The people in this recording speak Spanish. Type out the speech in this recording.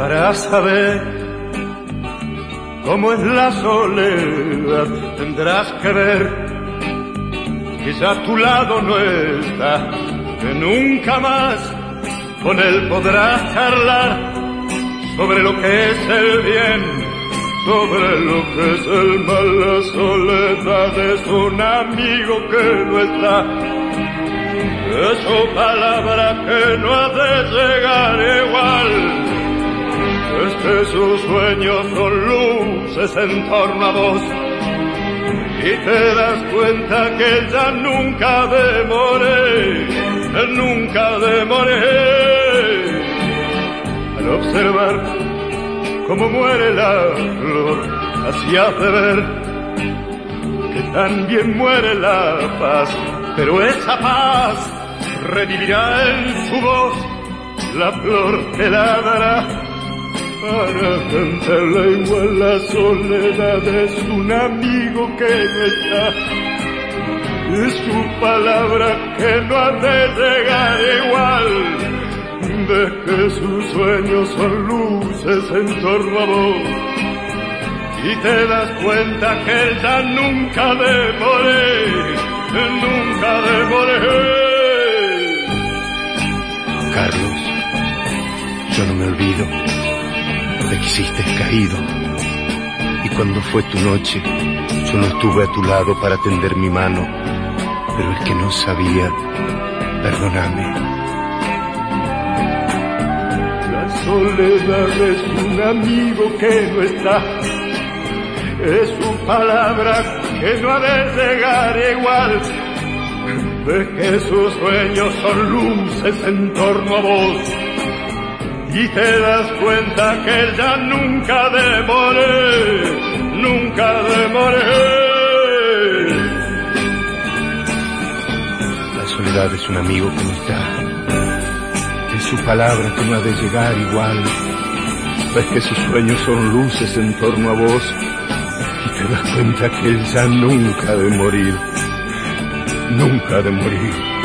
para saber cómo es la soledad tendrás que ver a tu lado no está, que nunca más con él podrás charlar sobre lo que es el bien, sobre lo que es el mal, la soledad es un amigo que no está. Es su palabra que no ha de llegar igual. Que sus sueños son luces en torno a vos. Y te das cuenta que ya nunca demoré, nunca demoré. Al observar cómo muere la flor, así hace ver que también muere la paz, pero esa paz revivirá en su voz la flor que la dará para cantarla igual la soledad es un amigo que no está es su palabra que no ha de llegar igual. De que sus sueños son luces en torno a vos. Y te das cuenta que ya nunca demoré, nunca demoré. Carlos, yo no me olvido de que hiciste caído. Y cuando fue tu noche yo no estuve a tu lado para tender mi mano, pero el que no sabía, perdóname. Soledad es un amigo que no está, es su palabra que no ha de llegar igual, de que sus sueños son luces en torno a vos, y te das cuenta que ya nunca demoré, nunca demoré. La soledad es un amigo que no está su palabra que no ha de llegar igual. Ves que sus sueños son luces en torno a vos y te das cuenta que él ya nunca ha de morir, nunca ha de morir.